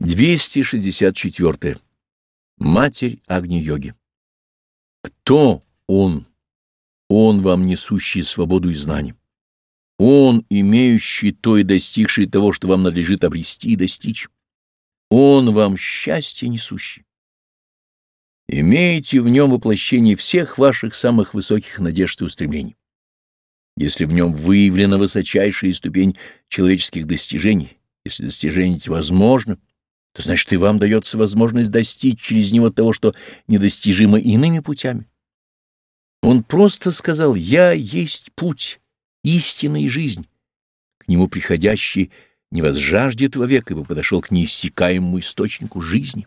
264. Матерь Агни-йоги. Кто Он? Он вам несущий свободу и знание. Он, имеющий то и достигший того, что вам надлежит обрести и достичь. Он вам счастье несущий. Имеете в нем воплощение всех ваших самых высоких надежд и устремлений. Если в нем выявлена высочайшая ступень человеческих достижений, если достижения эти возможны, то значит и вам дается возможность достичь через него того, что недостижимо иными путями. Он просто сказал «Я есть путь, истина и жизнь». К нему приходящий не возжаждет вовек, ибо подошел к неиссякаемому источнику жизни.